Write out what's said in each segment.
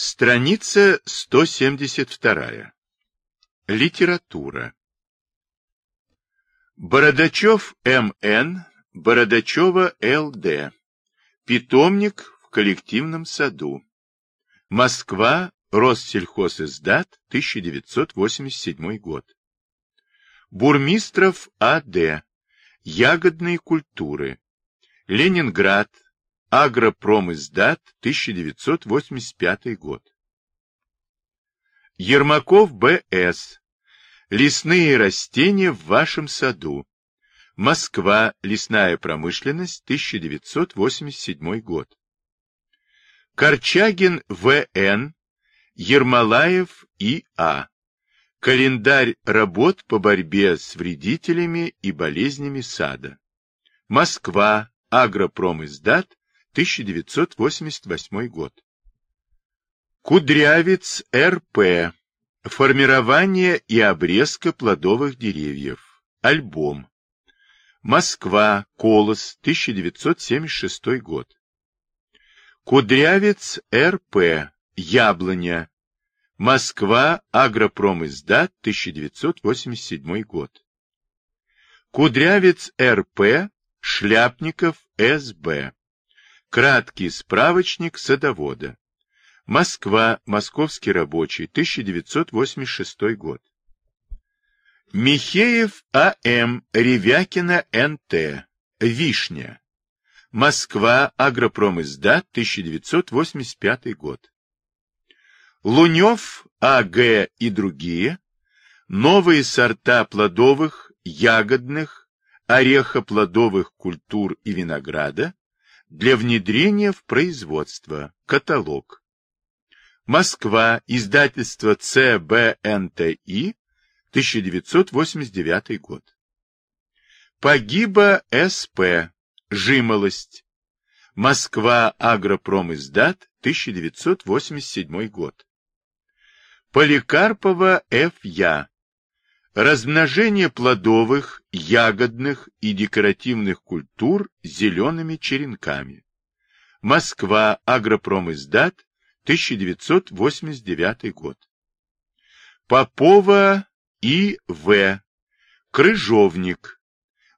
Страница 172. Литература. Бородачев М.Н., Бородачева Л.Д. Питомник в коллективном саду. Москва, Россельхозиздат, 1987 год. Бурмистров А.Д. Ягодные культуры. Ленинград, Агропромиздат, 1985 год. Ермаков Б.С. Лесные растения в вашем саду. Москва. Лесная промышленность. 1987 год. Корчагин В.Н. Ермолаев И.А. Календарь работ по борьбе с вредителями и болезнями сада. Москва. Агропромиздат. 1988 год. Кудрявец Р.П. Формирование и обрезка плодовых деревьев. Альбом. Москва. Колос. 1976 год. Кудрявец Р.П. Яблоня. Москва. Агропромиздат. 1987 год. Кудрявец Р.П. Шляпников С.Б. Краткий справочник садовода. Москва. Московский рабочий. 1986 год. Михеев А.М. Ревякина Н.Т. Вишня. Москва. Агропромиздат. 1985 год. Лунев А.Г. и другие. Новые сорта плодовых, ягодных, орехоплодовых культур и винограда для внедрения в производство. Каталог. Москва. Издательство ЦБНТИ. 1989 год. Погиба СП. Жимолость. Москва. Агропромиздат. 1987 год. Поликарпова Ф.Я. Размножение плодовых, ягодных и декоративных культур зелеными черенками. Москва. Агропромиздат. 1989 год. Попова И.В. Крыжовник.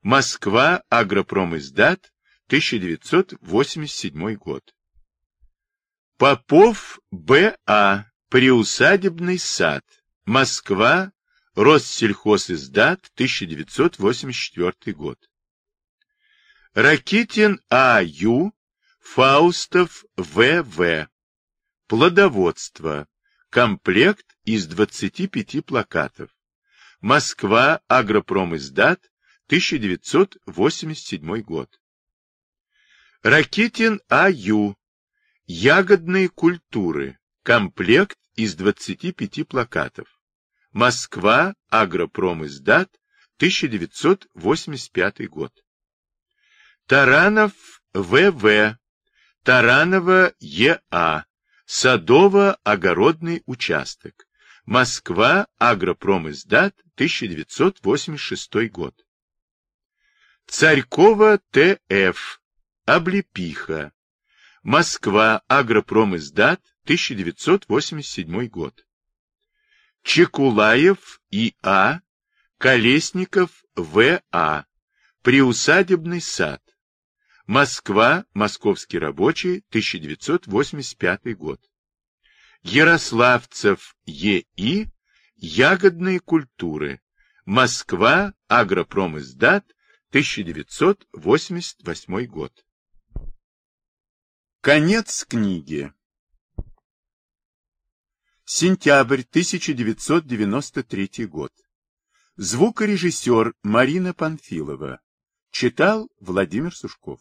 Москва. Агропромиздат. 1987 год. Попов Б.А. Приусадебный сад. Москва. Россельхозиздат, 1984 год. Ракитин А.Ю. Фаустов В.В. Плодоводство. Комплект из 25 плакатов. Москва. Агропромиздат, 1987 год. Ракитин А.Ю. Ягодные культуры. Комплект из 25 плакатов. Москва, Агропромиздат, 1985 год. Таранов В.В. Таранова Е.А. Садово-огородный участок. Москва, Агропромиздат, 1986 год. Царькова Т.Ф. Облепиха. Москва, Агропромиздат, 1987 год. Чекулаев И.А., Колесников В.А., Приусадебный сад. Москва, Московский рабочий, 1985 год. Ярославцев Е.И., Ягодные культуры. Москва, Агропромиздат, 1988 год. Конец книги. Сентябрь 1993 год. Звукорежиссер Марина Панфилова. Читал Владимир Сушков.